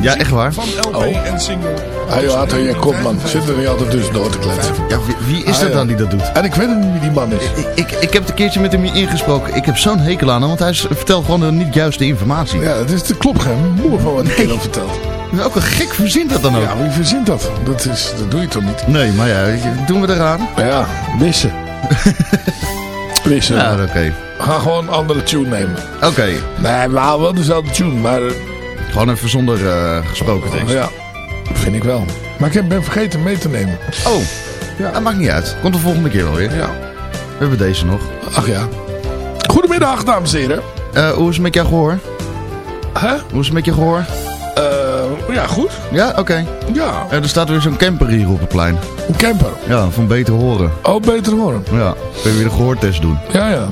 Ja? Echt waar? van LP Oh. en single. Joh, Arthur, jij komt man. Zit er niet altijd tussendoor te kletsen. Ja, wie, wie is Ah, dat ja. dan die dat doet? En ik weet niet wie die man is. Ik, ik, ik heb het een keertje met hem ingesproken. Ik heb zo'n hekel aan hem, want hij vertelt gewoon de niet juiste informatie. Ja, het is de klopt geen moer van wat ik Nee. vertelt. Welke gek verzint dat dan ook? Ja, wie verzint dat? Dat, is, dat doe je toch niet? Nee, maar ja, je, doen we eraan? Ja, wissen. wissen. Ja, oké. Ga gewoon een andere tune nemen. Oké, Nee, we halen wel dezelfde tune, maar gewoon even zonder eh, gesproken tekst. ja, vind ik wel. Maar ik heb- ben vergeten mee te nemen. Oh, Ja. dat maakt niet uit. Komt de volgende keer wel weer. Ja. We hebben deze nog. Ach ja. Goedemiddag, dames en heren. Eh, hoe is het met jouw gehoor? Hè? Hoe is het met je gehoor? Eh, ja, goed. Ja, oké. Ja, Eh, er staat weer zo'n camper hier op het plein. een camper. Ja, van beter horen. Oh, beter horen. Ja, kun je weer een gehoortest doen. Ja, ja.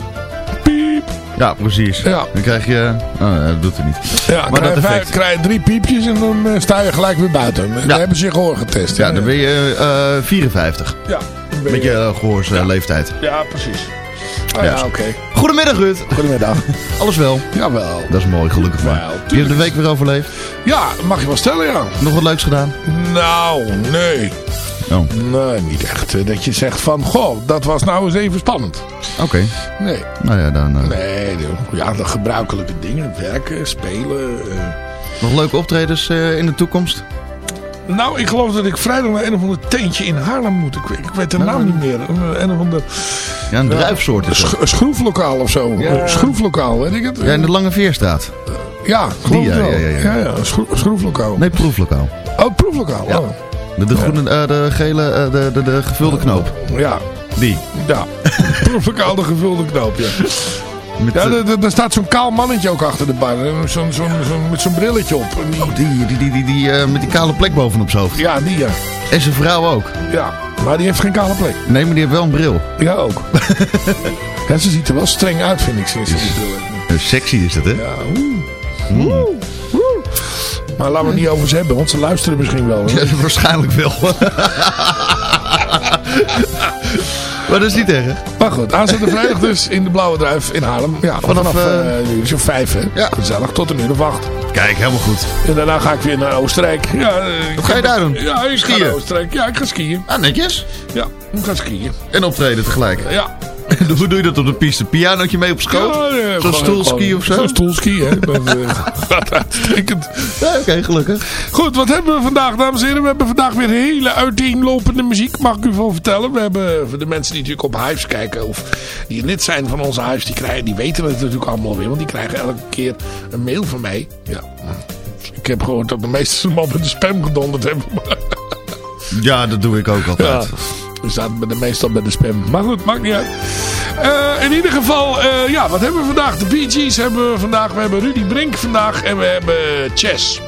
Ja, precies. Ja. Dan krijg je... Oh, dat doet het niet. Ja, Maar krijg, dat effect. krijg je drie piepjes en dan eh, sta je gelijk weer buiten. Dan Ja. hebben ze je gehoor getest. Ja, dan ben je eh 54. Ja, dan ben Met je uh, gehoorsleeftijd. Ja, precies. Ah, Ja. ja, oké. Goedemiddag Ruud. Goedemiddag. Alles wel? Jawel. Dat is mooi, gelukkig maar. Wel, je hebt de week weer overleefd. Ja, mag je wel stellen, ja. Nog wat leuks gedaan? Nou, nee. Oh, Nee, niet echt. eh, Dat je zegt van, goh, dat was nou eens even spannend. oké. Nee. Nou ja, dan eh, Nee, de, ja, de gebruikelijke dingen. Werken, spelen. eh. nog leuke optredens in de toekomst? Nou, ik geloof dat ik vrijdag naar een of ander teentje in Haarlem moet. Ik weet, ik weet de Nou, naam niet meer. Een, of ander Ja, een druifsoort is sch- schroeflokaal of zo. Ja. Schroeflokaal, weet ik het? Ja, in de Lange Veerstraat. Ja, geloof Die, ja, ja, ja, ja. ja, schroeflokaal. Nee, proeflokaal. Oh, proeflokaal. Ja. Oh. De, de groene, eh, de gele, eh, de, de, de gevulde knoop. Ja, Die. ja. de gevulde knoop, ja. Met, Ja, eh, er staat zo'n kaal mannetje ook achter de bar. Zo'n zo'n zo'n- met zo'n brilletje op. Die- die, die, die, die, die eh, met die kale plek bovenop zijn hoofd. ja, die ja. En zijn vrouw ook. Ja, maar die heeft geen kale plek. Nee, maar die heeft wel een bril. Ja, ook. ja, ze ziet er wel streng uit, vind ik, sinds ze die bril heeft. Sexy is dat, hè? Ja, oeh. Oeh, oeh. Maar laten we het niet over ze hebben, want ze luisteren misschien wel. Ja, waarschijnlijk wel. maar dat is niet erg. Maar goed, aanstaande vrijdag dus in de Blauwe Druif in Haarlem. Ja, vanaf, Vanaf, uh, uurtje vijf, hè. Ja. Gezellig, tot een uur of acht. Kijk, helemaal goed. En daarna ga ik weer naar Oostenrijk. Ja, eh, Wat ga je daar doen? Ja, ik ga Skiën? naar Oostenrijk. Ja, ik ga skiën. Ah, netjes. Ja, ik ga skiën. En optreden tegelijk. Ja. Hoe doe je dat op de piste? Pianootje mee op schoot? Ja, Zo'n stoelski of zo? Zo'n stoelski, hè. Dat eh, gaat uitstekend. Ja, Oké, gelukkig. Goed, wat hebben we vandaag, dames en heren? We hebben vandaag weer hele uiteenlopende muziek, mag ik u wel vertellen. We hebben voor de mensen die natuurlijk op Hives kijken, of die lid zijn van onze Hives, die, krijgen, die weten het natuurlijk allemaal weer. Want die krijgen elke keer een mail van mij. Ja. Ik heb gehoord dat de meeste al met de spam gedonderd hebben. Ja, dat doe ik ook Ja, altijd. we de meestal bij de spam. Maar goed, maakt niet uit. Eh, in ieder geval, eh, ja, wat hebben we vandaag? De Bee Gees hebben we vandaag. We hebben Rudy Brink vandaag. En we hebben Chess.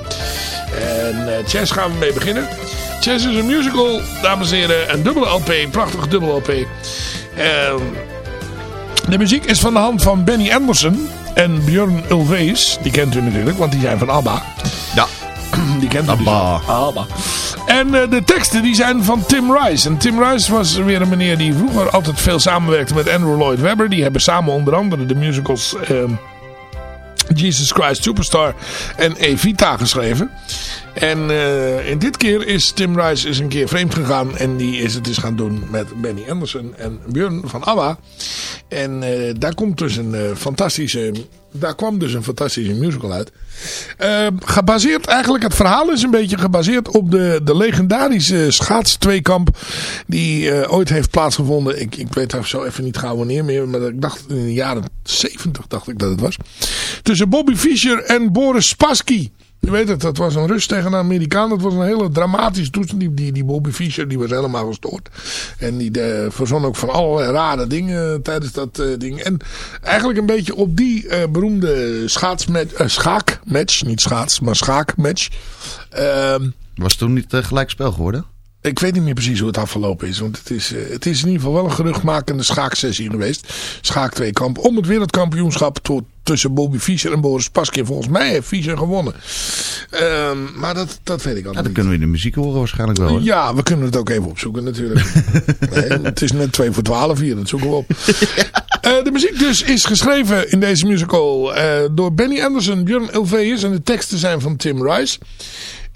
En eh, Chess gaan we mee beginnen. Chess is een musical, dames en heren. Een dubbele LP, prachtig dubbele LP. Ehm, de muziek is van de hand van Benny Anderson en Björn Ulvaeus. Die kent u natuurlijk, want die zijn van ABBA. Ja. Die kent u dus ABBA. al. ABBA. En eh, de teksten die zijn van Tim Rice. En Tim Rice was weer een meneer die vroeger altijd veel samenwerkte met Andrew Lloyd Webber. Die hebben samen onder andere de musicals... ehm, Jesus Christ Superstar en Evita geschreven. En eh, in dit keer is Tim Rice is een keer vreemd gegaan. En die is het eens gaan doen met Benny Anderson en Björn van ABBA. En eh, daar, komt dus een, fantastische, daar kwam dus een fantastische musical uit. Eh, gebaseerd, eigenlijk het verhaal is een beetje gebaseerd op de, de legendarische schaatstweekamp. Die eh, ooit heeft plaatsgevonden. Ik, ik weet zo even niet gauw wanneer meer. Maar ik dacht in de jaren 70 dacht ik dat het was. Tussen Bobby Fischer en Boris Spassky. Je weet het, dat was een rust tegen een Amerikaan. Dat was een hele dramatische toestand. Die, die, Bobby Fischer die was helemaal gestoord. En die eh, verzon ook van allerlei rare dingen tijdens dat eh, ding. En eigenlijk een beetje op die eh, beroemde schaatsmatch, eh, schaakmatch, niet schaats, maar schaakmatch. Ehm, Was toen niet gelijk spel geworden? Ik weet niet meer precies hoe het afgelopen is. Want het is, eh, het is in ieder geval wel een geruchtmakende schaaksessie geweest. Schaak tweekamp. Om het wereldkampioenschap to- tussen Bobby Fischer en Boris Spassky. Volgens mij heeft Fischer gewonnen. Ehm, maar dat, dat weet ik al Ja, dan kunnen we in de muziek horen waarschijnlijk wel. Ja, we kunnen het ook even opzoeken natuurlijk. nee, het is net 2 voor 12 hier, dat zoeken we op. Eh, de muziek dus is geschreven in deze musical eh, door Benny Anderson, Björn Ulvaeus en de teksten zijn van Tim Rice.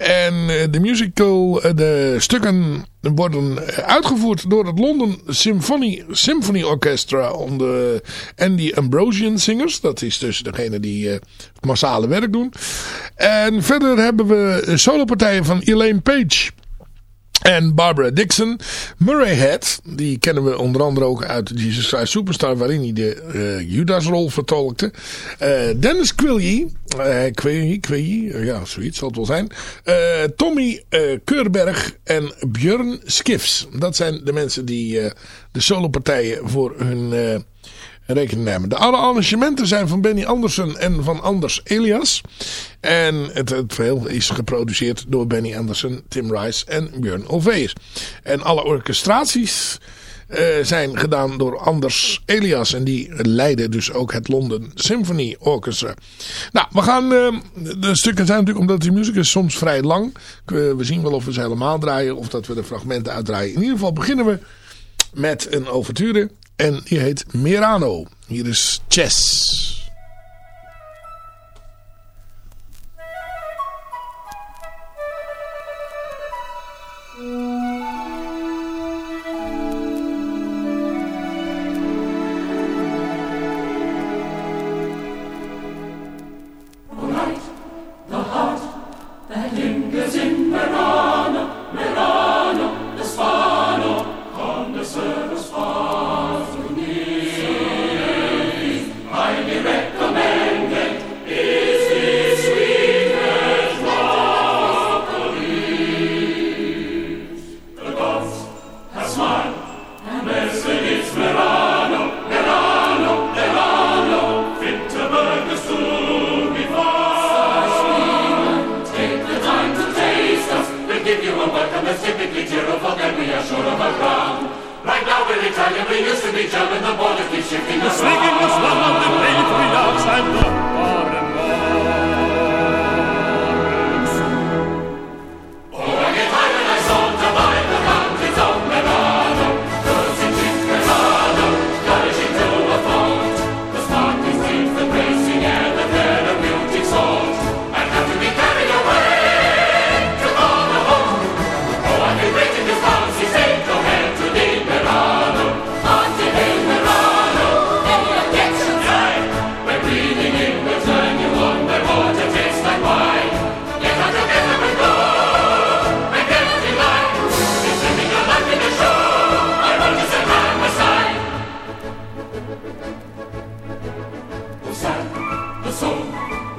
En eh, de musical, eh, de stukken worden eh, uitgevoerd door het London Symphony, Symphony Orchestra onder die Ambrosian Singers. Dat is dus degene die het massale werk doen. En verder hebben we solopartijen van Elaine Page. En Barbara Dixon. Murray Head, die kennen we onder andere ook uit Jesus Christ Superstar, waarin hij de eh, Judas-rol vertolkte. Eh, Dennis Quilly, eh Quilly, Quilly, ja, zoiets zal het wel zijn. Tommy Keurberg en Björn Skiffs. Dat zijn de mensen die de solopartijen voor hun rekening. De alle arrangementen zijn van Benny Anderson en van Anders Elias. En het, het is geproduceerd door Benny Anderson, Tim Rice en Björn Ulvaeus. En alle orchestraties eh, zijn gedaan door Anders Elias. En die leidde dus ook het London Symphony Orchestra. Nou, we gaan... eh, de stukken zijn natuurlijk, omdat die muziek is soms vrij lang. We zien wel of we ze helemaal draaien of dat we de fragmenten uitdraaien. In ieder geval beginnen we met een overture. En die heet Merano. Hier is Chess.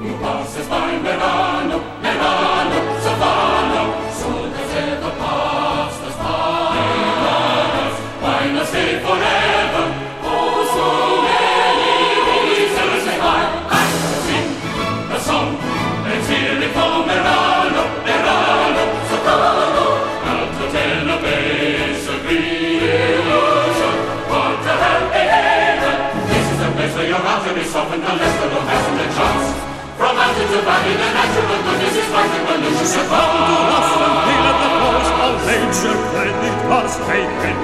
Tu passes by Merano, Merano, Shabbat, Shabbat, the Shabbat,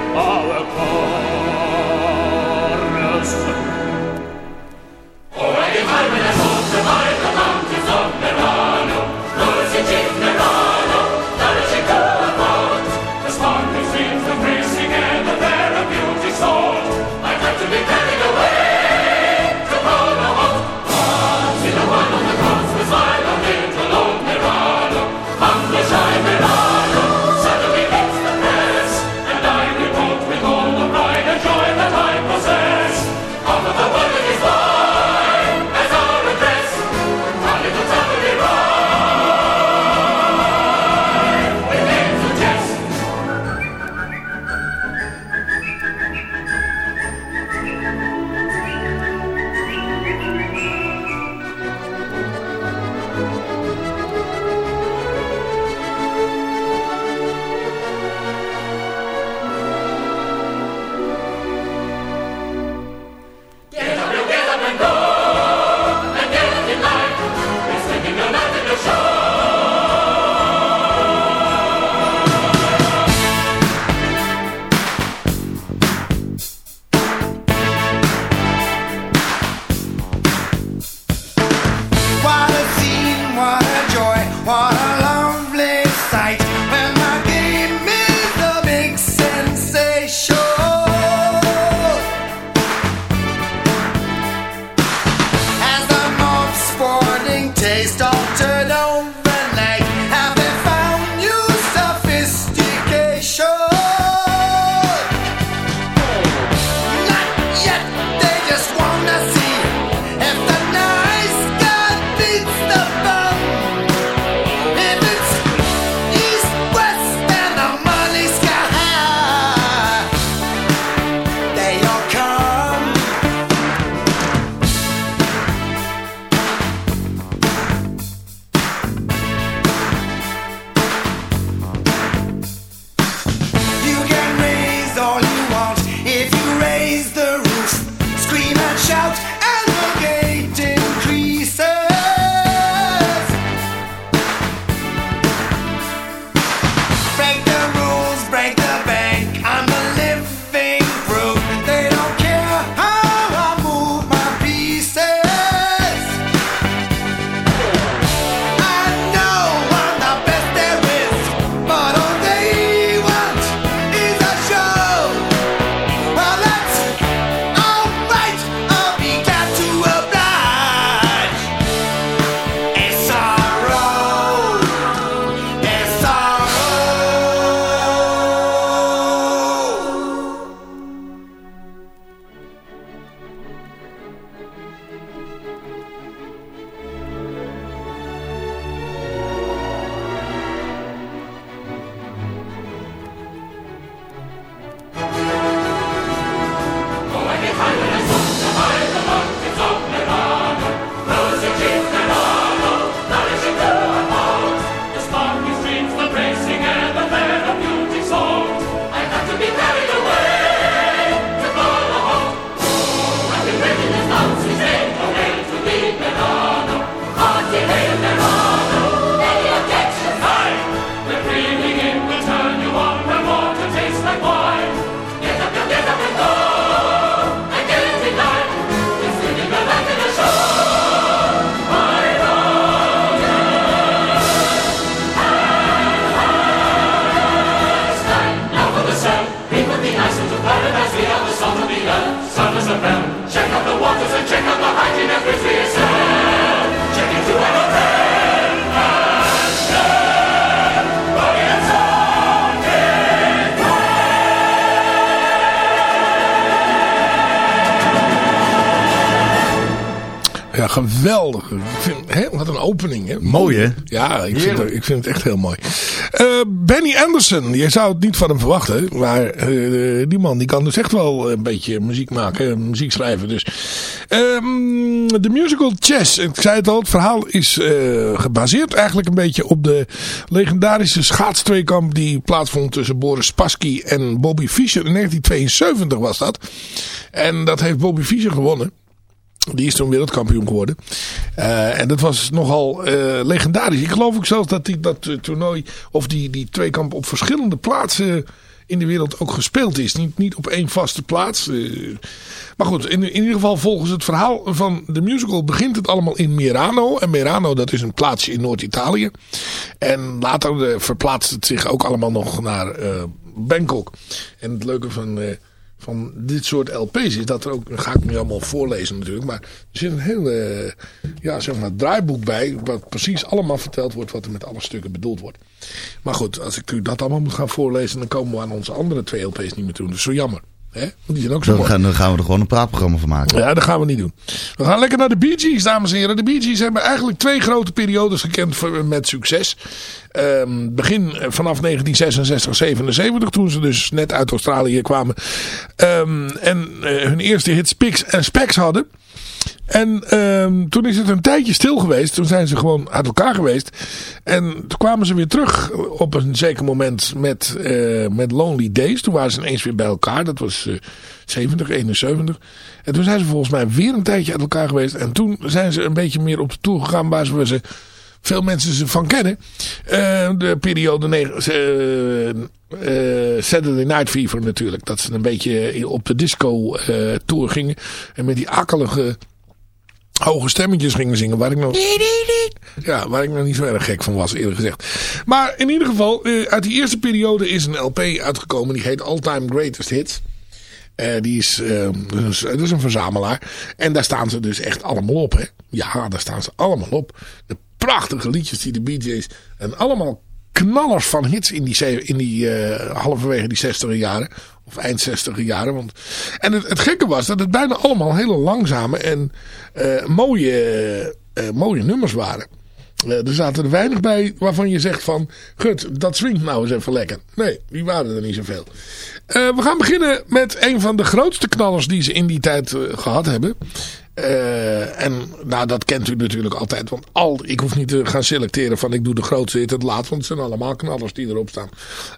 wat een opening. Hè? Mooi hè? Ja, ik vind, het, ik vind het echt heel mooi. Eh, Benny Anderson, je zou het niet van hem verwachten. Maar eh, die man die kan dus echt wel een beetje muziek maken. Muziek schrijven dus. Ehm, de musical Chess. Ik zei het al, het verhaal is eh, gebaseerd eigenlijk een beetje op de legendarische schaatstweekamp die plaatsvond tussen Boris Spassky en Bobby Fischer. In 1972 was dat. En dat heeft Bobby Fischer gewonnen. Die is toen wereldkampioen geworden. Eh, en dat was nogal eh, legendarisch. Ik geloof ook zelfs dat die, dat eh, toernooi of die, die tweekamp op verschillende plaatsen in de wereld ook gespeeld is. Niet, niet op één vaste plaats. Maar goed, in, in ieder geval volgens het verhaal van de musical begint het allemaal in Merano. En Merano dat is een plaatsje in Noord-Italië. En later verplaatst het zich ook allemaal nog naar Bangkok. En het leuke van van dit soort LP's is dat er ook, ga ik nu allemaal voorlezen natuurlijk, maar er zit een heel eh, ja, zeg maar draaiboek bij, wat precies allemaal verteld wordt wat er met alle stukken bedoeld wordt. Maar goed, als ik u dat allemaal moet gaan voorlezen, dan komen we aan onze andere twee LP's niet meer toe. Is zo jammer. Hè? Want die zijn ook zo Dan gaan, dan gaan we er gewoon een praatprogramma van maken. Ja, dat gaan we niet doen. We gaan lekker naar de Bee Gees, dames en heren. De Bee Gees hebben eigenlijk twee grote periodes gekend voor- met succes. Ehm, begin eh, vanaf 1966, 77, toen ze dus net uit Australië kwamen. Ehm, en eh, hun eerste hit Spix en Specs hadden. En ehm, toen is het een tijdje stil geweest. Toen zijn ze gewoon uit elkaar geweest. En toen kwamen ze weer terug op een zeker moment met, eh, met Lonely Days. Toen waren ze ineens weer bij elkaar. Dat was eh 70, 71. En toen zijn ze volgens mij weer een tijdje uit elkaar geweest. En toen zijn ze een beetje meer op de tour gegaan waar ze, veel mensen ze van kennen. Eh, de periode eh, eh, Saturday Night Fever natuurlijk. Dat ze een beetje op de disco eh, tour gingen. En met die akkelige hoge stemmetjes gingen zingen. Waar ik nog, ja, waar ik nog niet zo erg gek van was eerlijk gezegd. Maar in ieder geval, eh, uit die eerste periode is een LP uitgekomen. Die heet All Time Greatest Hits. Eh, die is, eh, dus, dat is een verzamelaar. En daar staan ze dus echt allemaal op. Hè? Ja, daar staan ze allemaal op. De prachtige liedjes die de Gees. En allemaal knallers van hits in die, in die eh, halverwege die 60 jaren. Of eind 60 jaren. Want, en het, gekke was dat het bijna allemaal hele langzame en eh, mooie, eh, mooie nummers waren. Eh, er zaten er weinig bij waarvan je zegt van... Gut, dat swingt nou eens even lekker. Nee, die waren er niet zoveel. Eh, we gaan beginnen met een van de grootste knallers die ze in die tijd eh, gehad hebben. Eh, en nou, dat kent u natuurlijk altijd. Want al, ik hoef niet te gaan selecteren van ik doe de grootste hit het laat. Want het zijn allemaal knallers die erop staan.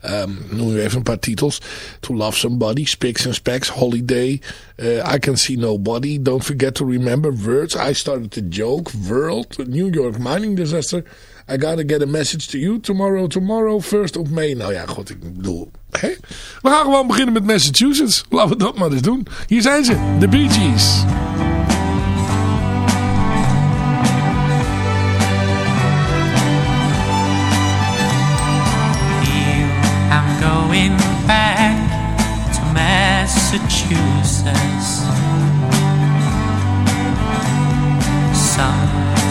Ehm noem u even een paar titels. To Love Somebody, Spicks and Specks, Holiday, eh, I Can See Nobody, Don't Forget to Remember, Words, I Started to Joke, World, New York Mining Disaster, I Gotta Get a Message to You, Tomorrow, Tomorrow, First of May. Nou ja, god, ik bedoel... Hè? We gaan gewoon beginnen met Massachusetts. Laten we dat maar eens doen. Hier zijn ze, de Bee Gees.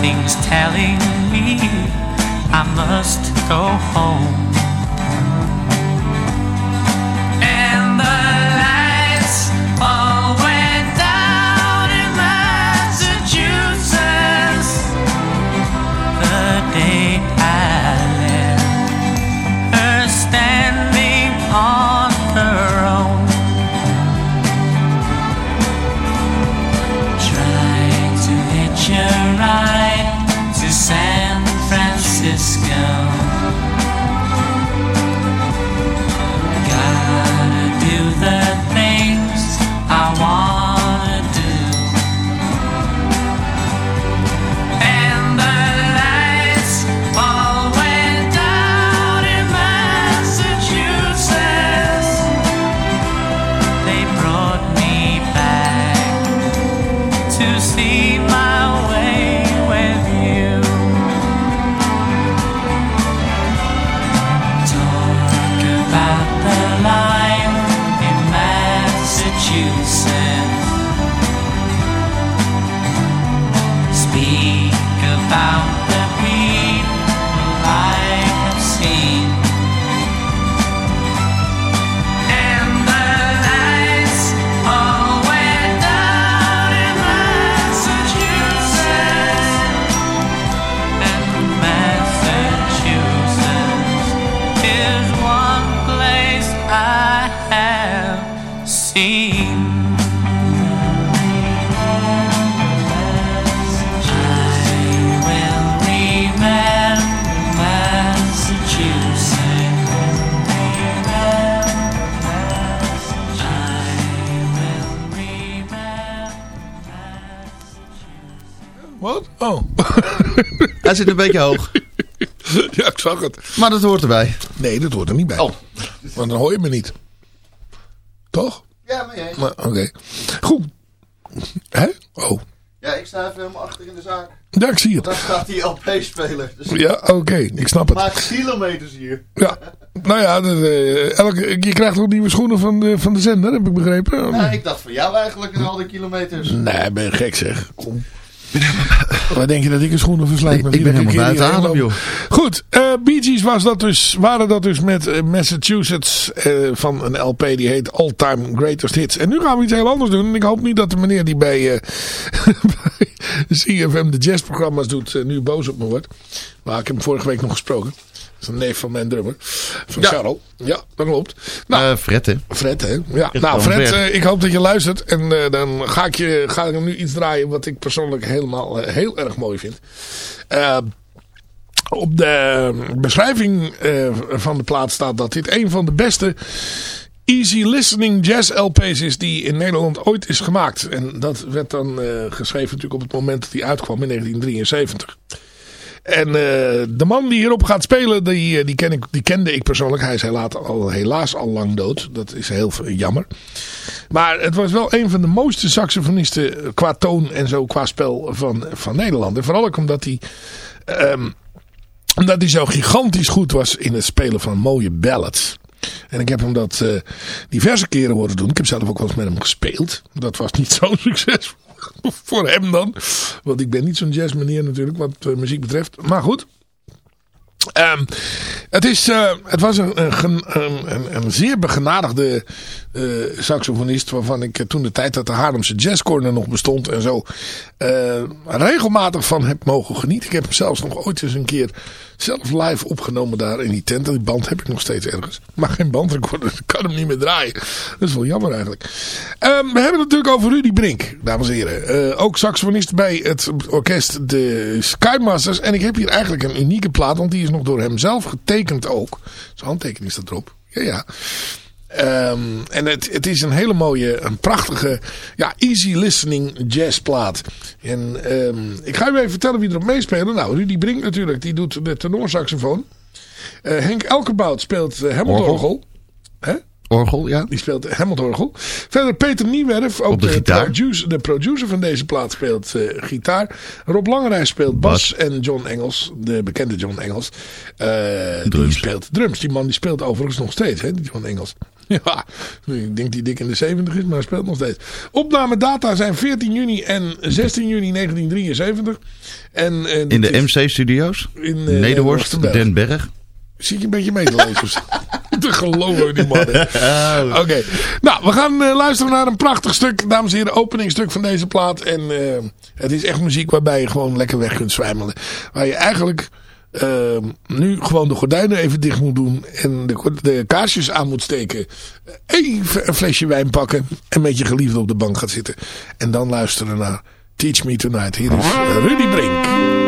Something's telling me I must go home. Hij zit een beetje hoog. ja, ik zag het. Maar dat hoort erbij. Nee, dat hoort er niet bij. Oh. Want dan hoor je me niet. Toch? Ja, maar jij. Maar, Oké. Goed. Hè? Oh. Ja, ik sta even helemaal achter in de zaak. Ja, ik zie het. Daar staat die LP-speler. Dus Ja, oké. Ik snap het. maak kilometers hier. Ja. Nou ja, dat, eh, elke, je krijgt ook nieuwe schoenen van de, van de zender, heb ik begrepen. Ja, ik dacht van jou eigenlijk in al die kilometers. Nee, ben je gek zeg. Kom. Waar denk je dat ik een schoenen verslijt? Met ik ben helemaal buiten adem, heenloop? Goed, eh Bee Gees was dat dus, waren dat dus met eh, Massachusetts eh, van een LP die heet All Time Greatest Hits. En nu gaan we iets heel anders doen. En ik hoop niet dat de meneer die bij, eh bij CFM de jazzprogramma's doet nu boos op me wordt. Maar ik heb hem vorige week nog gesproken. Dat is een neef van mijn drummer. Van Ja. Charles. Ja, dat klopt. Nou, Eh, Fred, hè? Fred, hè? Ja, Fred nou Fred, eh, ik hoop dat je luistert. En eh, dan ga ik, je, ga ik hem nu iets draaien wat ik persoonlijk helemaal heel erg mooi vind. Eh, op de beschrijving eh, van de plaat staat dat dit een van de beste easy listening jazz LP's is die in Nederland ooit is gemaakt. En dat werd dan eh, geschreven natuurlijk op het moment dat hij uitkwam in 1973. En eh, de man die hierop gaat spelen, die, eh, die, ken ik, die kende ik persoonlijk. Hij is helaas al, helaas al lang dood. Dat is heel jammer. Maar het was wel een van de mooiste saxofonisten qua toon en zo qua spel van, van Nederland. En vooral ook omdat hij, ehm, omdat hij zo gigantisch goed was in het spelen van mooie ballads. En ik heb hem dat eh, diverse keren horen doen. Ik heb zelf ook wel eens met hem gespeeld. Dat was niet zo'n succes voor hem dan. Want ik ben niet zo'n jazzmeneer natuurlijk wat eh, muziek betreft. Maar goed. Ehm, het, is, eh, het was een, een, een, zeer begenadigde eh, saxofonist. Waarvan ik toen de tijd dat de Haarlemse Jazz Corner nog bestond en zo. regelmatig van heb mogen genieten. Ik heb hem zelfs nog ooit eens een keer zelf live opgenomen daar in die tent. Die band heb ik nog steeds ergens. Maar geen bandrecorder. Ik kan hem niet meer draaien. Dat is wel jammer eigenlijk. Ehm, we hebben het natuurlijk over Rudy Brink, dames en heren. Eh, ook saxofonist bij het orkest de Skymasters. En ik heb hier eigenlijk een unieke plaat. Want die is nog door hem zelf getekend ook. Zijn handtekening staat erop. Ja, ja. Ehm, en het, het is een hele mooie, een prachtige, ja, easy listening jazzplaat. En ehm, ik ga u even vertellen wie erop meespelen. Nou, Rudy Brink natuurlijk, die doet de tenorsaxofoon. Eh Henk Elkerbout speelt uh, Hamilton-orgel. Hè? Orgel, ja. Die speelt Hamilton-orgel. Verder Peter Niewerf, ook Op de gitaar. Producer, de producer van deze plaat, speelt eh, gitaar. Rob Langerijs speelt bas. En John Engels, de bekende John Engels, eh, die speelt drums. Die man die speelt overigens nog steeds, hè, die John Engels. Ja, ik denk die dik in de 70 is, maar hij speelt nog steeds. Opnamedata zijn 14 juni en 16 juni 1973. En, eh, In de MC-studio's. in, eh, Nederhorst. Den Berg. Zie je een beetje mee te lezen? te geloven die man. Oké. Nou, we gaan eh, luisteren naar een prachtig stuk. Dames en heren, openingstuk van deze plaat. En het is echt muziek waarbij je gewoon lekker weg kunt zwijmelen. Waar je eigenlijk eh, nu gewoon de gordijnen even dicht moet doen. En de, de kaarsjes aan moet steken. Even een flesje wijn pakken. En met je geliefde op de bank gaat zitten. En dan luisteren naar Teach Me Tonight. Hier is Rudy Brink.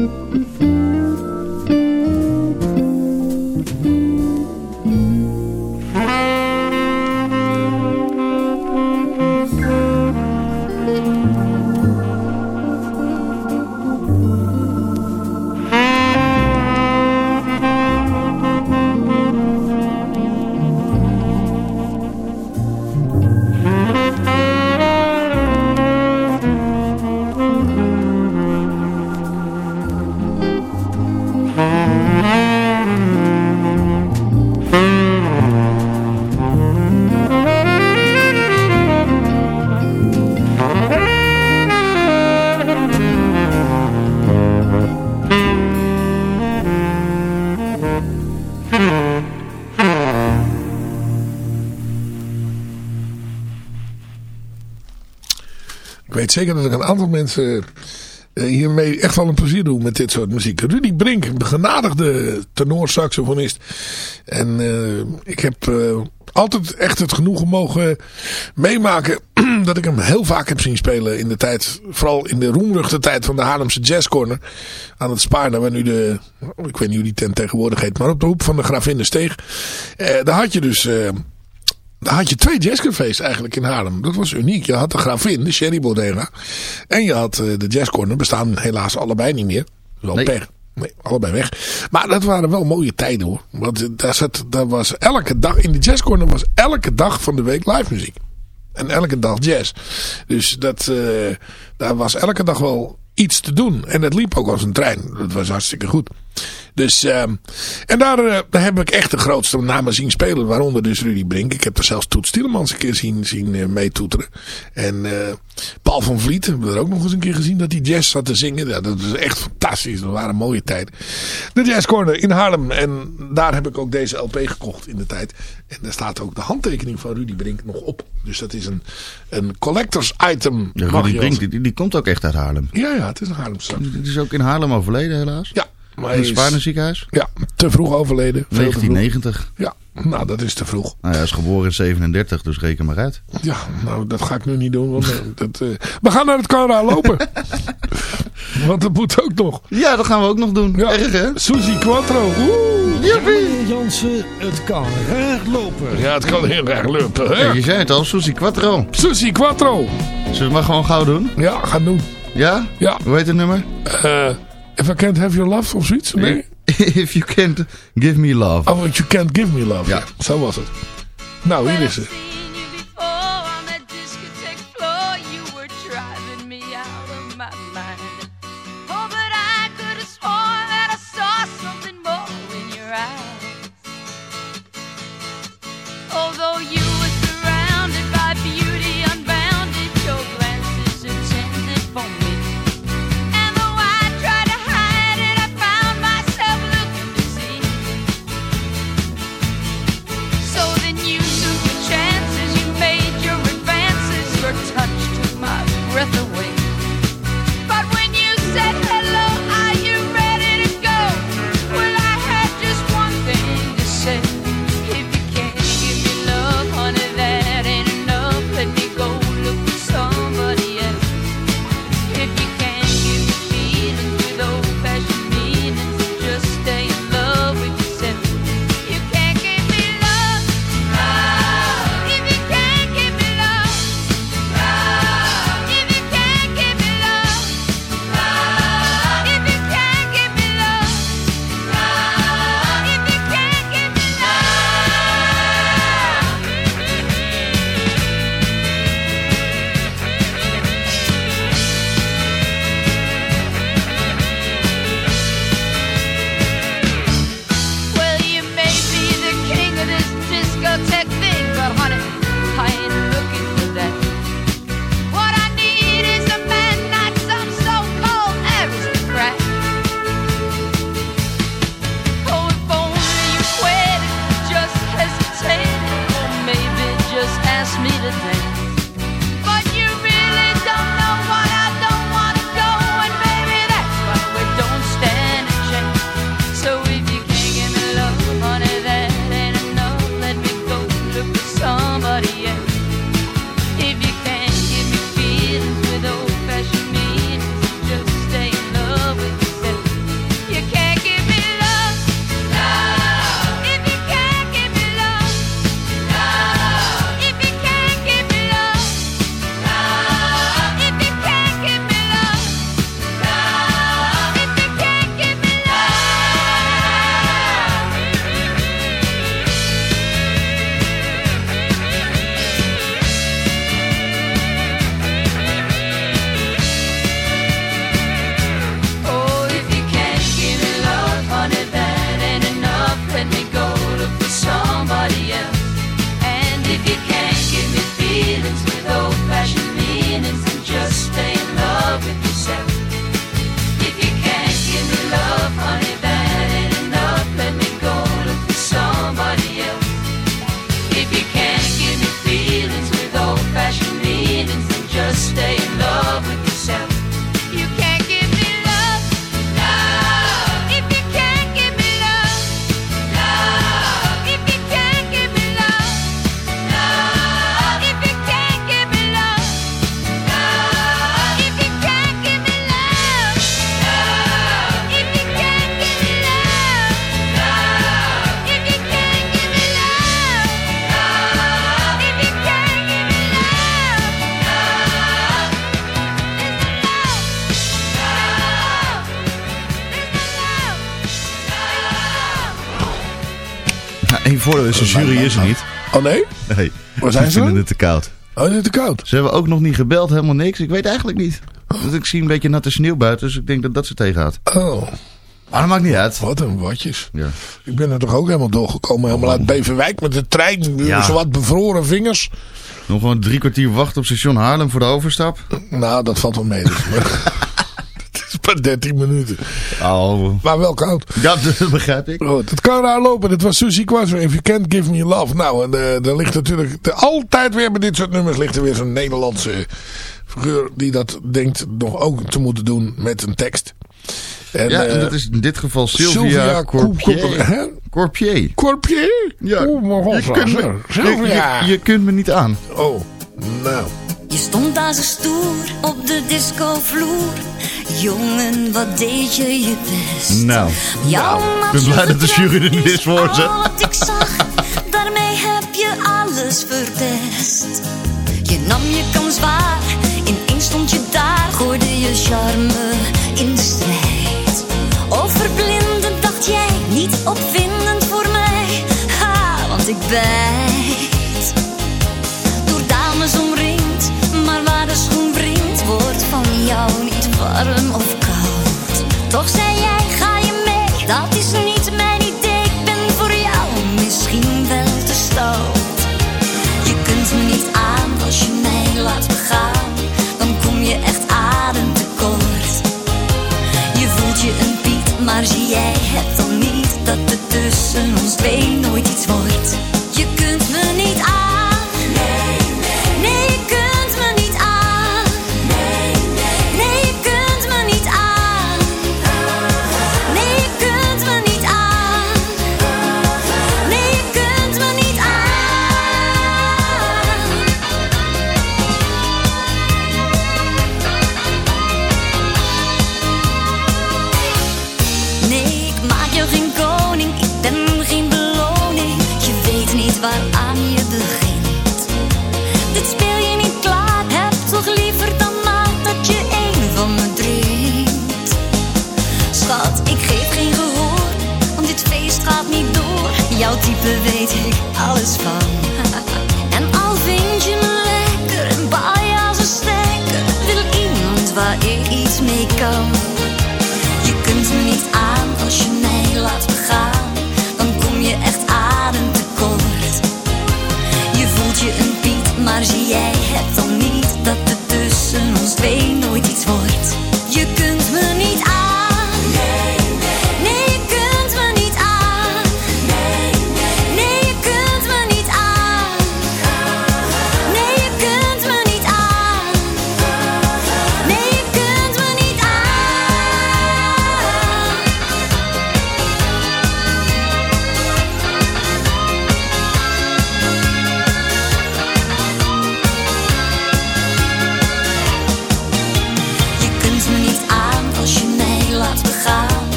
Mm-hmm. Zeker dat ik een aantal mensen eh, hiermee echt wel een plezier doe met dit soort muziek. Rudy Brink, een genadigde tenorsaxofonist. En eh, ik heb eh, altijd echt het genoegen mogen meemaken dat ik hem heel vaak heb zien spelen in de tijd. Vooral in de roemruchte tijd van de Haarlemse Jazz Corner. Aan het Spaarne, waar nu de, ik weet niet hoe die tent tegenwoordig heet, maar op de hoek van de Gravin de Steeg. Eh, daar had je dus... daar had je twee jazzcafés eigenlijk in Haarlem. Dat was uniek. Je had de Gravin, de Sherry Bodega. En je had eh, de Jazz Corner. Bestaan helaas allebei niet meer. Wel Nee. pech. Nee, allebei weg. Maar dat waren wel mooie tijden hoor. Want eh, daar, zat, daar was elke dag, in de Jazz Corner was elke dag van de week live muziek. En elke dag jazz. Dus dat, eh, daar was elke dag wel iets te doen. En dat liep ook als een trein. Dat was hartstikke goed. Dus, ehm, en daar, daar heb ik echt de grootste namen zien spelen. Waaronder dus Rudy Brink. Ik heb er zelfs Toet Stielemans een keer zien, zien eh, meetoeteren. En eh, Paul van Vliet hebben we er ook nog eens een keer gezien dat hij jazz zat te zingen. Ja, dat is echt fantastisch. Dat waren mooie tijden. De Jazz Corner in Haarlem. En daar heb ik ook deze LP gekocht in de tijd. En daar staat ook de handtekening van Rudy Brink nog op. Dus dat is een, een collectors item. Ja, Rudy Brink, die, die komt ook echt uit Haarlem. Ja, ja, het is een Haarlemse. Die is ook in Haarlem overleden helaas. Ja, maar In hij het is, Spaarne ziekenhuis. ja, te vroeg overleden. Veel te vroeg. 1990. Ja, nou dat is te vroeg. Nou, hij is geboren in 37, dus reken maar uit. Ja, nou dat ga ik nu niet doen. Want, eh, dat, eh, we gaan naar het Canada lopen. want dat moet ook nog. Ja, dat gaan we ook nog doen. Ja. Erg hè? Suzy Quattro. Oeh. Meneer Jansen, het kan raar lopen. Ja, het kan heel erg lopen. Hè? Ja, je zei het al, Susie Quattro. Suzy Quattro. Zullen we maar gewoon gauw doen? Ja, ga doen. Ja? Ja. Hoe heet het nummer? Eh, if I can't have your love of zoiets. Nee. If you can't give me love. Oh, you can't give me love. Ja. Zo was het. Nou, hier is ze. De jury is er niet. Oh nee? Nee, Waar zijn die ze vinden het te koud. Oh, is het te koud? Ze hebben ook nog niet gebeld, helemaal niks. Ik weet eigenlijk niet. Dus ik zie een beetje natte sneeuw buiten, dus ik denk dat dat ze tegenhoudt. Oh, Maar dat maakt niet uit. wat een watjes. Ja. Ik ben er toch ook helemaal doorgekomen. Helemaal uit Beverwijk met de trein. Ja. Zowat bevroren vingers. Nog gewoon drie kwartier wachten op station Haarlem voor de overstap. Nou, dat valt wel mee. Dus. Is maar 13 minuten. Oh. Maar wel koud. Ja, dat begrijp ik. Goed, het kan raar lopen. Dit was Susie Quattro. If you can't give me love. Nou, en eh, er ligt natuurlijk... de- altijd weer bij dit soort nummers ligt er weer zo'n Nederlandse figuur... die dat denkt nog ook te moeten doen met een tekst. En, Ja, eh, en dat is in dit geval Sylvia, Sylvia Corpier. Corpier? Corpier. Ja, maar je, god, kunt zeg. me, je, Sylvia. je, je kunt me niet aan. Oh, nou. Je stond daar zo stoer op de discovloer. Jongen, wat deed je je best? Nou, Jouw ik ben blij dat de jury er niet is voor ze. Wat ik zag, daarmee heb je alles verpest. Je nam je kans waar, ineens stond je daar, gooide je charme in de strijd. Overblindend dacht jij, niet opwindend voor mij, ha, want ik bijt. Door dames omringd, maar waar de schoen wringt, wordt van jou niet warm of koud. Toch zei jij, ga je mee, dat is niet mijn idee, ik ben voor jou misschien wel te stout. Je kunt me niet aan als je mij laat begaan, dan kom je echt ademtekort. Je voelt je een piet, maar zie jij het dan niet dat er tussen ons twee nooit iets wordt? Je kunt me niet aan. Weet ik alles van.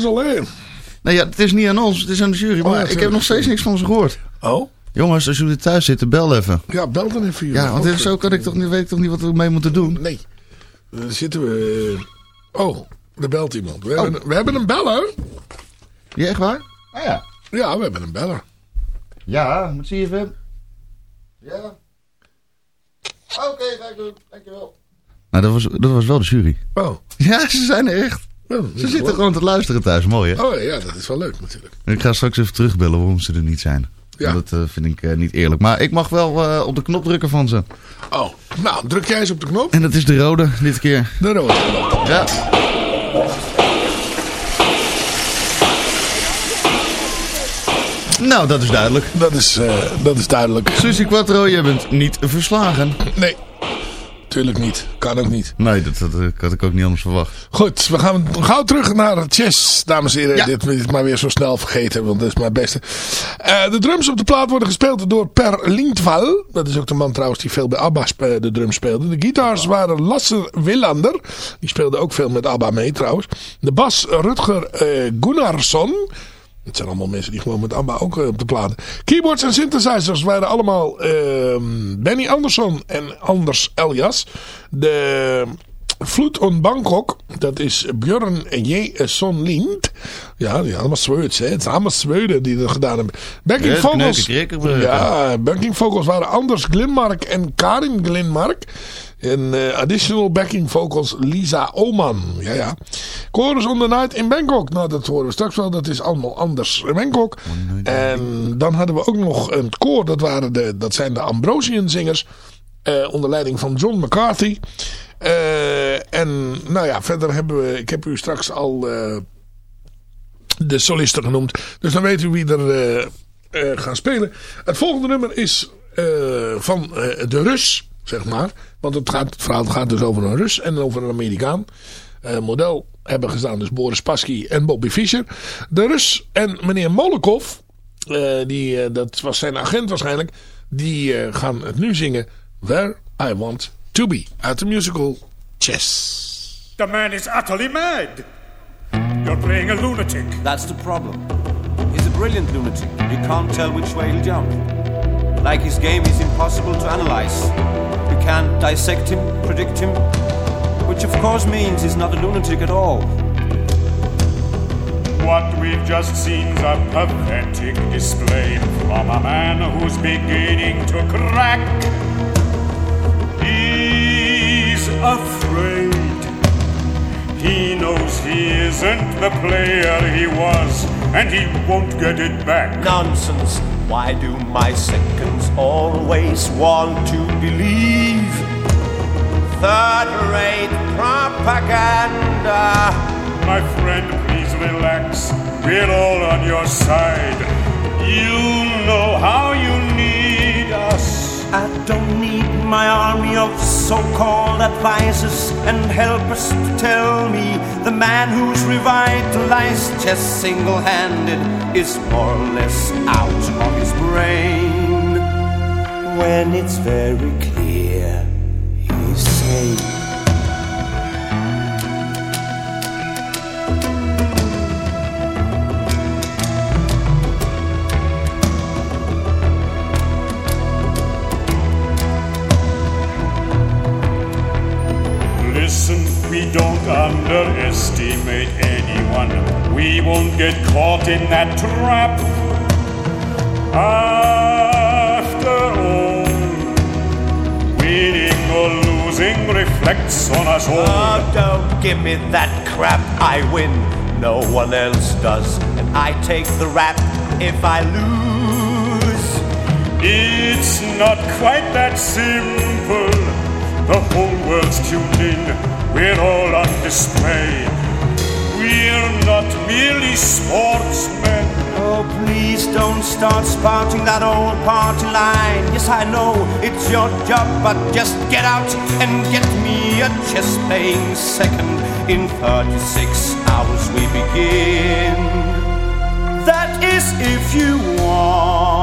Hè. Nou ja, het is niet aan ons, het is aan de jury. Oh, Maar ja, ik heb nog steeds niks van ze gehoord. Oh? Jongens, als jullie thuis zitten, bel even. Ja, bel dan even. Ja, want zo kan ik toch niet, weet ik toch niet wat we mee moeten doen. Nee. Dan zitten we... eh, Oh, er belt iemand. We, hebben, we hebben een beller. Ja, echt waar? Ah ja. Ja, we hebben een beller. Ja, moet je even. Ja. Oké, ga ik doen. Dankjewel. Nou, dat was, dat was wel de jury. Oh. Ja, ze zijn er echt. Ze zitten gewoon te luisteren thuis. Mooi, hè? Oh ja, dat is wel leuk natuurlijk. Ik ga straks even terugbellen waarom ze er niet zijn. Ja. Dat eh, vind ik eh, niet eerlijk. Maar ik mag wel eh, op de knop drukken van ze. Oh, nou, druk jij eens op de knop. En dat is de rode dit keer. De rode. Ja. Nou, dat is duidelijk. Dat is, dat is duidelijk. Susie Quattro, je bent niet verslagen. Nee, tuurlijk niet. Kan ook niet. Nee, dat, dat, had ik ook niet anders verwacht. Goed, we gaan gauw terug naar chess, dames en heren. Ja. Dit is maar weer zo snel vergeten, want dat is mijn beste. Eh, de drums op de plaat worden gespeeld door Per Lindval. Dat is ook de man trouwens die veel bij ABBA de drums speelde. De guitars waren Lasse Willander. Die speelde ook veel met ABBA mee trouwens. De bas Rutger eh, Gunnarsson. Het zijn allemaal mensen die gewoon met ABBA ook eh, op de platen. Keyboards en synthesizers waren allemaal ehm, Benny Andersson en Anders Elias. De Vloed on Bangkok, dat is Björn J. Son Lind. Ja, die allemaal Zweeds, hè. Het zijn allemaal Zweden die dat gedaan hebben. Kneuken, krikken, Ja, backing vocals waren Anders Glinmark en Karin Glinmark. En eh, additional backing vocals Lisa Oman. Ja, ja. Chorus on the Night in Bangkok. Nou, dat horen we straks wel. Dat is allemaal anders in Bangkok. En dan hadden we ook nog een koor. Dat, waren de, dat zijn de Ambrosian zingers. eh, onder leiding van John McCarthy. Eh, en nou ja, verder hebben we... Ik heb u straks al de solisten genoemd. Dus dan weet u wie er gaan spelen. Het volgende nummer is van de Rus, zeg maar. Want het, gaat, het verhaal gaat dus over een Rus en over een Amerikaan. Eh, model hebben gestaan dus Boris Pasky en Bobby Fischer. De Rus en meneer Molokov, eh, die, eh, dat was zijn agent waarschijnlijk, die eh, gaan het nu zingen Where I Want To Be uit de musical Chess. The man is utterly mad. You're playing a lunatic. That's the problem. He's a brilliant lunatic. You can't tell which way he'll jump. Like his game is impossible to analyze. Can't dissect him, predict him, which of course means he's not a lunatic at all. What we've just seen's a pathetic display from a man who's beginning to crack. He's afraid. He knows he isn't the player he was, and he won't get it back. Nonsense. Why do my seconds always want to believe? Third rate propaganda. My friend, please relax. We're all on your side. You know how you need my army of so-called advisors and helpers to tell me the man who's revitalized chess single-handed is more or less out of his brain. When it's very clear he's sane. We don't underestimate anyone. We won't get caught in that trap. After all, winning or losing reflects on us all. Oh, don't give me that crap. I win, no one else does. And I take the rap if I lose. It's not quite that simple. The whole world's tuned in. We're all on display. We're not merely sportsmen. Oh, please don't start spouting that old party line. Yes, I know it's your job, but just get out and get me a chess playing second. In 36 hours we begin. That is if you want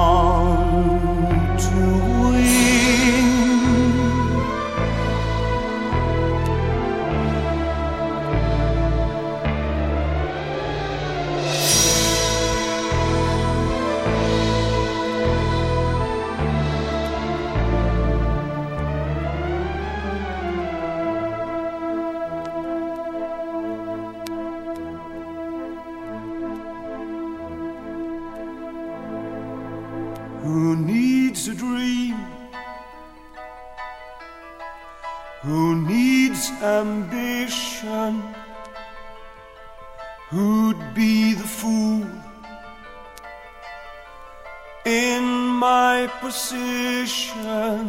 position.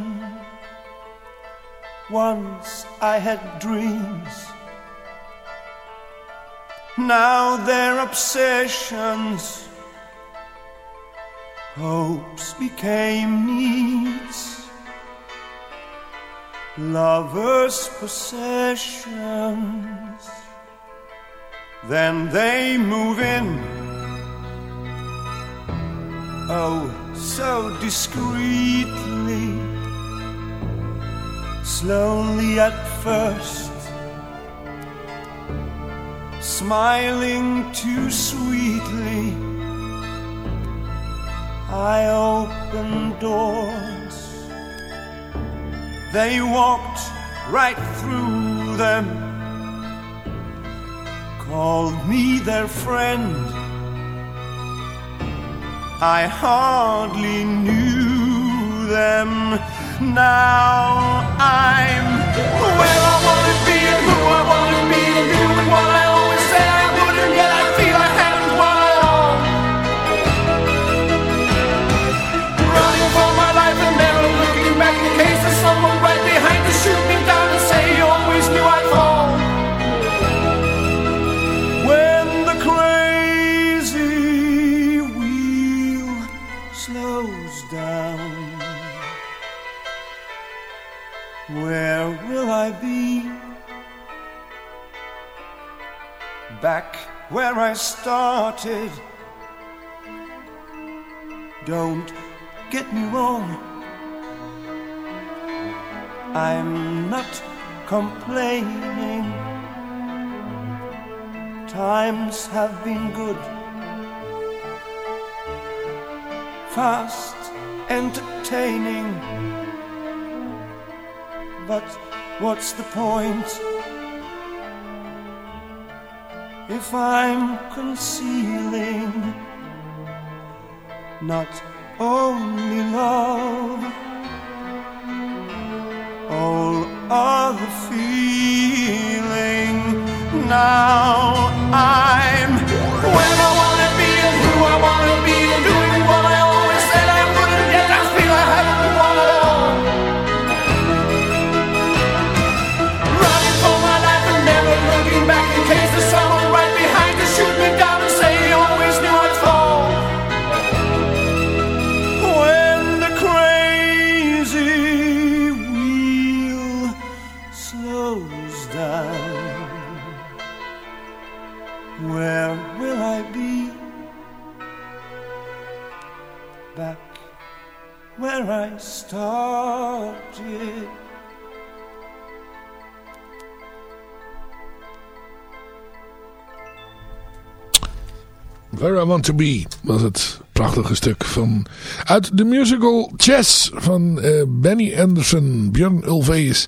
Once I had dreams, now they're obsessions. Hopes became needs, lovers' possessions. Then they move in, oh, so discreetly, slowly at first, smiling too sweetly. I opened doors, they walked right through them, called me their friend. I hardly knew them. Now I'm where I wanna be and who I wanna Back where I started. Don't get me wrong. I'm not complaining. Times have been good. Fast, entertaining. But what's the point if I'm concealing not only love, To Be was het prachtige stuk van uit de musical Chess van eh, Benny Anderson, Björn Ulvaeus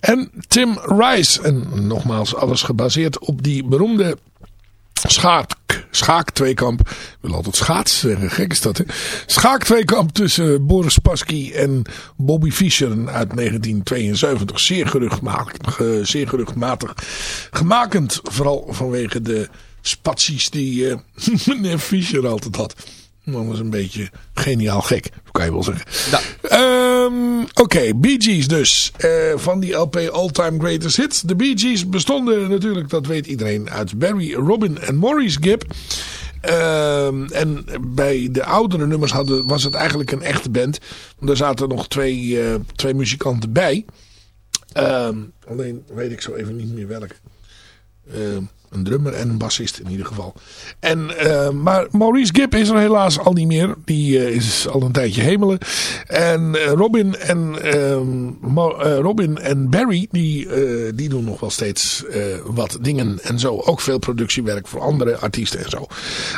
en Tim Rice. En nogmaals alles gebaseerd op die beroemde schaak, schaak-tweekamp. Ik wil altijd schaats zeggen, gek is dat hè. Schaak-tweekamp tussen Boris Spassky en Bobby Fischer uit 1972. Zeer geruchtmatig, ge- zeer geruchtmatig gemakend. Vooral vanwege de spaties die eh, meneer Fischer altijd had. Dat was een beetje geniaal gek, kan je wel zeggen. Ehm, Oké, Bee Gees dus. eh, van die LP All Time Greatest Hits. De Bee Gees bestonden natuurlijk, dat weet iedereen, uit Barry, Robin en Maurice Gibb. Ehm, en bij de oudere nummers hadden, was het eigenlijk een echte band. Want er zaten nog twee, eh, twee muzikanten bij. Ehm, alleen weet ik zo even niet meer welke. Een drummer en een bassist in ieder geval. En, eh, maar Maurice Gibb is er helaas al niet meer. Die eh, is al een tijdje hemelen. En eh, Robin, en, ehm, eh, Robin en Barry die, die doen nog wel steeds wat dingen en zo. Ook veel productiewerk voor andere artiesten en zo.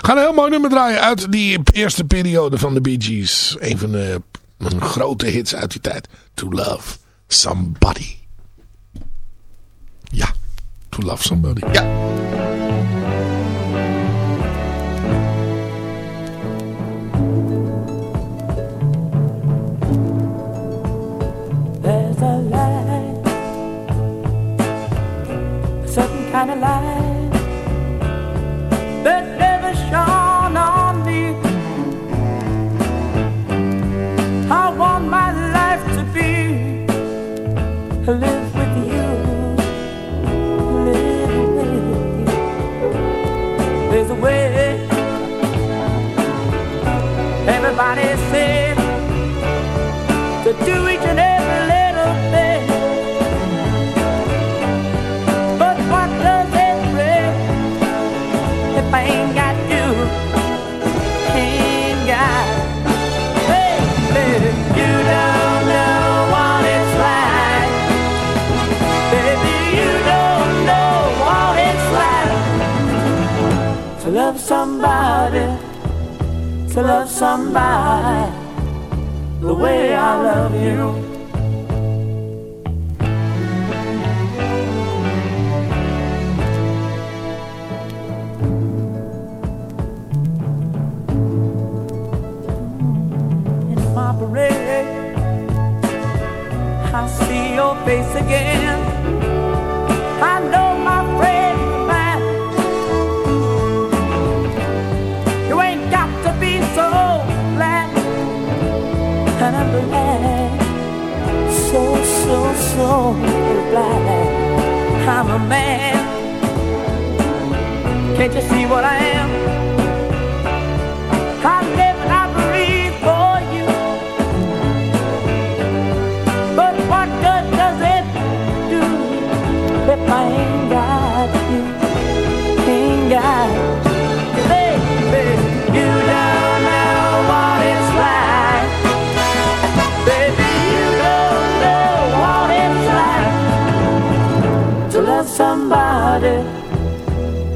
Gaan een heel mooi nummer draaien uit die eerste periode van de Bee Gees. Een van de grote hits uit die tijd. To Love Somebody. Ja, To Love Somebody. parecer somebody the way I love you. In my parade, I see your face again. I know So, so, so glad. I'm a man. Can't you see what I am?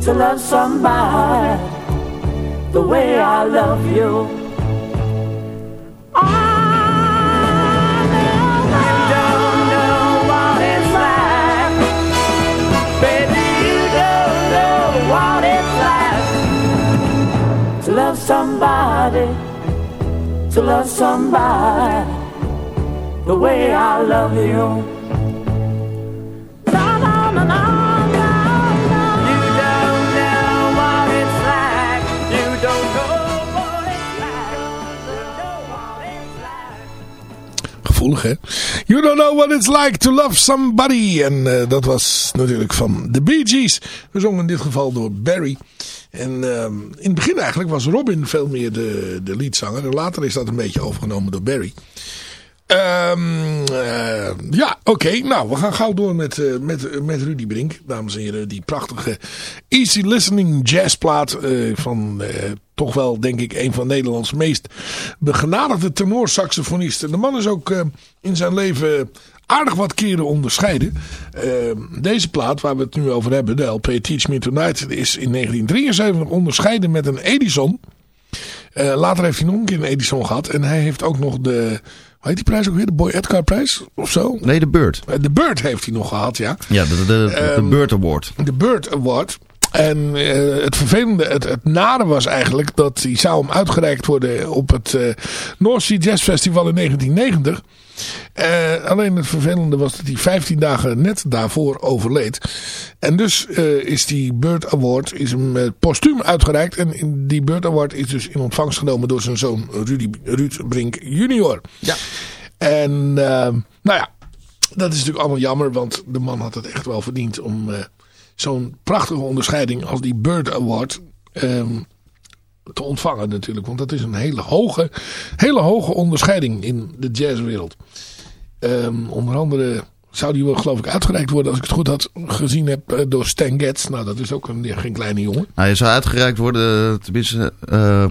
To love somebody the way I love you. I don't know what it's like, baby. You don't know what it's like to love somebody, to love somebody the way I love you. You don't know what it's like to love somebody. En eh, dat was natuurlijk van de Bee Gees. Gezongen in dit geval door Barry. En ehm, in het begin eigenlijk was Robin veel meer de, de leadzanger. Later is dat een beetje overgenomen door Barry. Ehm, eh, ja, oké. Nou, we gaan gauw door met, eh, met, met Rudy Brink. Dames en heren, die prachtige Easy Listening jazzplaat eh, van toch wel, denk ik, een van Nederlands meest begenadigde tenorsaxofonisten. De man is ook eh, in zijn leven aardig wat keren onderscheiden. Ehm, deze plaat waar we het nu over hebben, de LP Teach Me Tonight, is in 1973 onderscheiden met een Edison. Eh, later heeft hij nog een keer een Edison gehad. En hij heeft ook nog de... Hoe heet die prijs ook weer? De Boy Edgar prijs? Of zo? Nee, de Bird. Eh, De Bird heeft hij nog gehad, ja. Ja, de, de, de, de Ehm, Bird Award. De Bird Award. En eh, het vervelende, het, het nare was eigenlijk dat die zou hem uitgereikt worden op het eh North Sea Jazz Festival in 1990. Eh, alleen het vervelende was dat hij 15 dagen net daarvoor overleed. En dus is die Bird Award is hem postuum uitgereikt. En die Bird Award is dus in ontvangst genomen door zijn zoon Rudy, Ruud Brink junior. Ja. En nou ja, dat is natuurlijk allemaal jammer. Want de man had het echt wel verdiend om zo'n prachtige onderscheiding als die Bird Award ehm, te ontvangen natuurlijk. Want dat is een hele hoge, hele hoge onderscheiding in de jazzwereld. Ehm, onder andere zou die wel geloof ik uitgereikt worden als ik het goed had gezien heb eh, door Stan Getz. Nou dat is ook een, geen kleine jongen. Nou, hij zou uitgereikt worden, eh, tenminste... eh,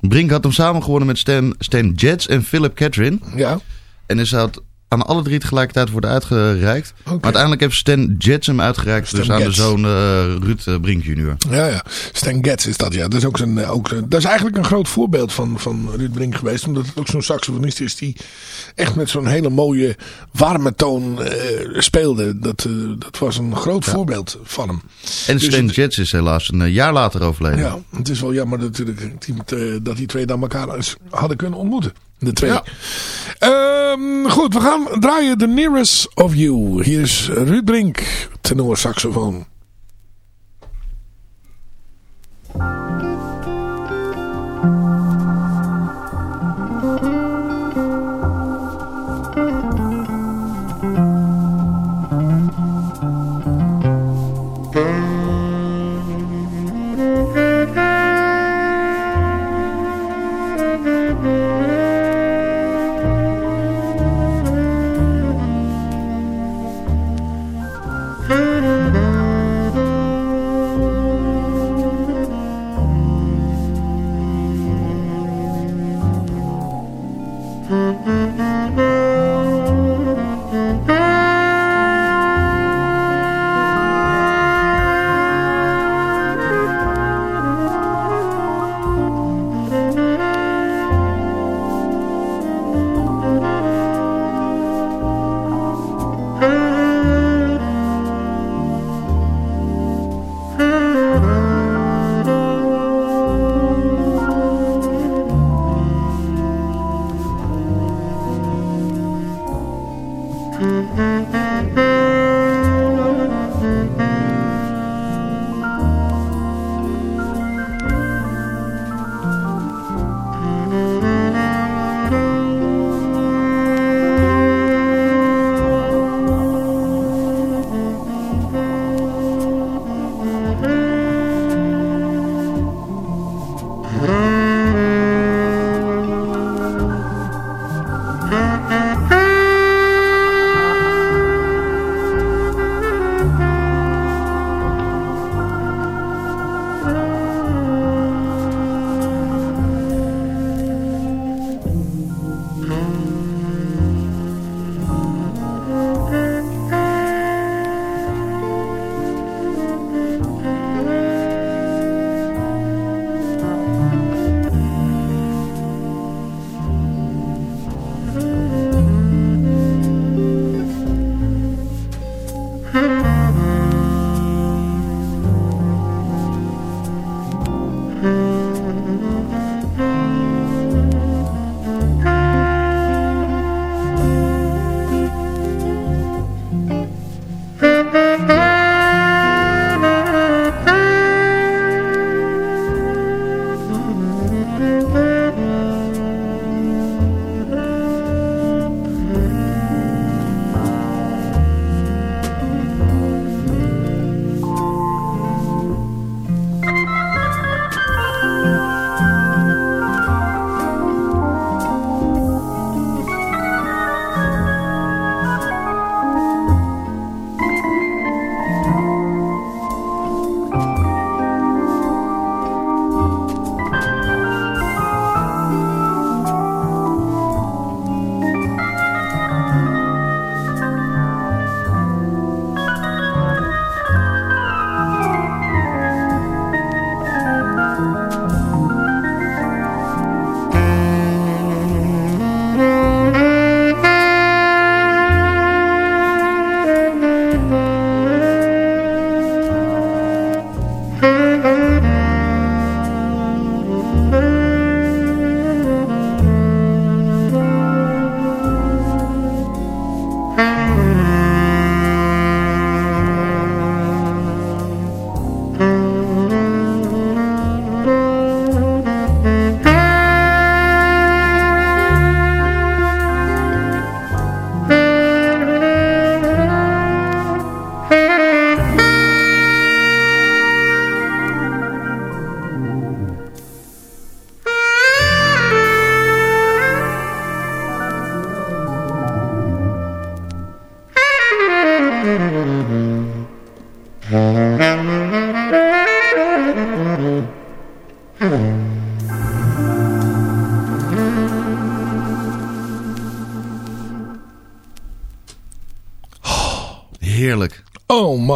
Brink had hem samen gewonnen met Stan, Stan Jets en Philip Catherine. Ja. En hij zou het aan alle drie tegelijkertijd worden uitgereikt. Maar uiteindelijk heeft Stan Jets hem uitgereikt. Stan dus aan de zoon eh, Ruud eh, Brink junior. Ja, ja. Stan Getz is dat, ja. Dat is, ook zijn, eh, ook, dat is eigenlijk een groot voorbeeld van, van Ruud Brink geweest. Omdat het ook zo'n saxofonist is die echt met zo'n hele mooie warme toon speelde. Dat, dat was een groot voorbeeld van hem. En Dus Stan het- Jets is helaas een jaar later overleden. Ja, het is wel jammer natuurlijk die, dat die twee dan elkaar eens hadden kunnen ontmoeten. De twee. Ehm, goed, we gaan draaien The Nearest of You. Hier is Ruud Brink, tenor saxofoon.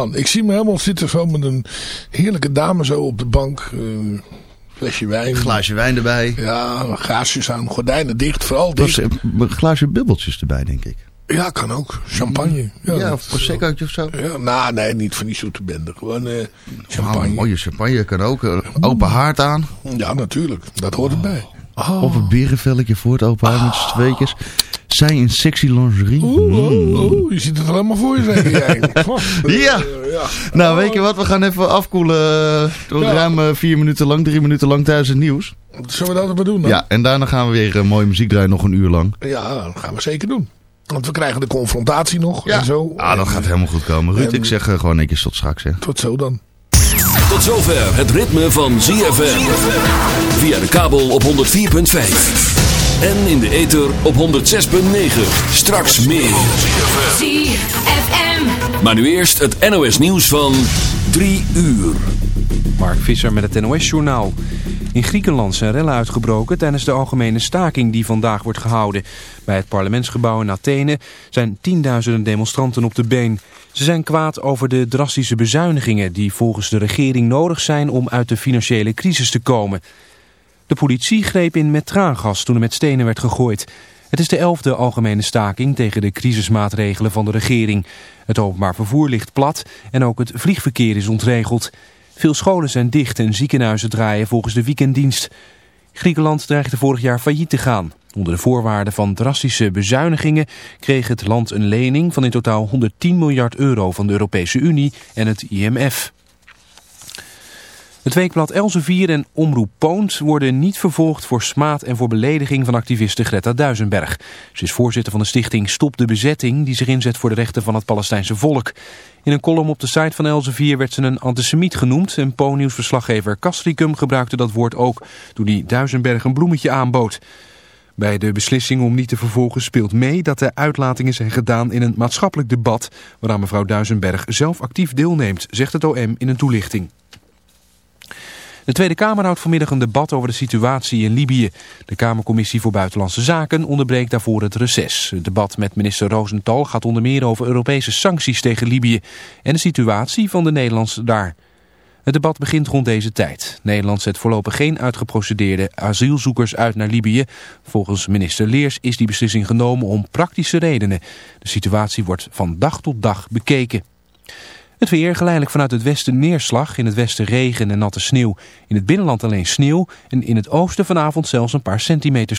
Man, ik zie me helemaal zitten zo met een heerlijke dame zo op de bank. eh, flesje wijn. Glaasje wijn erbij. Ja, gaasjes aan, gordijnen dicht, vooral dicht. Was, een glaasje bubbeltjes erbij, denk ik. Ja, kan ook. Champagne. Ja, dat of is proseccootje of zo. Ja, nou, nee, niet van die zoete bende. Gewoon eh, Oh, champagne. mooie champagne kan ook. eh, Open haard aan. Ja, natuurlijk. Dat hoort erbij. Oh. Op een berenvelletje voor het open haard met z'n tweetjes. Zij in sexy lingerie. Oeh, oeh, oeh, je ziet het helemaal voor je zeggen jij. Ja. ja. Nou, weet je wat? We gaan even afkoelen. eh, door Ja. Ruim eh, vier minuten lang, drie minuten lang tijdens het nieuws. Zullen we dat even doen dan? Ja, en daarna gaan we weer eh, mooie muziek draaien, nog een uur lang. Ja, dat gaan we zeker doen. Want we krijgen de confrontatie nog Ja. en zo. Ah, dat En, gaat helemaal goed komen. Ruud, en- ik zeg gewoon netjes tot straks. Hè. Tot zo dan. Tot zover het ritme van ZFM. Via de kabel op 104.5. En in de ether op 106.9. Straks meer. ZFM. Maar nu eerst het NOS nieuws van 3 uur. Mark Visser met het NOS-journaal. In Griekenland zijn rellen uitgebroken tijdens de algemene staking die vandaag wordt gehouden. Bij het parlementsgebouw in Athene zijn tienduizenden demonstranten op de been. Ze zijn kwaad over de drastische bezuinigingen die volgens de regering nodig zijn om uit de financiële crisis te komen. De politie greep in met traangas toen er met stenen werd gegooid. Het is de elfde algemene staking tegen de crisismaatregelen van de regering. Het openbaar vervoer ligt plat en ook het vliegverkeer is ontregeld. Veel scholen zijn dicht en ziekenhuizen draaien volgens de weekenddienst. Griekenland dreigde vorig jaar failliet te gaan. Onder de voorwaarden van drastische bezuinigingen kreeg het land een lening van in totaal 110 miljard euro van de Europese Unie en het IMF. Het weekblad Elsevier en Omroep Poont worden niet vervolgd voor smaad en voor belediging van activiste Greta Duisenberg. Ze is voorzitter van de stichting Stop de Bezetting die zich inzet voor de rechten van het Palestijnse volk. In een column op de site van Elsevier werd ze een antisemiet genoemd en Po-nieuwsverslaggever Castricum gebruikte dat woord ook toen hij Duisenberg een bloemetje aanbood. Bij de beslissing om niet te vervolgen speelt mee dat de uitlatingen zijn gedaan in een maatschappelijk debat waaraan mevrouw Duisenberg zelf actief deelneemt, zegt het OM in een toelichting. De Tweede Kamer houdt vanmiddag een debat over de situatie in Libië. De Kamercommissie voor Buitenlandse Zaken onderbreekt daarvoor het reces. Het debat met minister Rosenthal gaat onder meer over Europese sancties tegen Libië en de situatie van de Nederlanders daar. Het debat begint rond deze tijd. Nederland zet voorlopig geen uitgeprocedeerde asielzoekers uit naar Libië. Volgens minister Leers is die beslissing genomen om praktische redenen. De situatie wordt van dag tot dag bekeken. Het weer geleidelijk vanuit het westen neerslag, in het westen regen en natte sneeuw. In het binnenland alleen sneeuw en in het oosten vanavond zelfs een paar centimeters.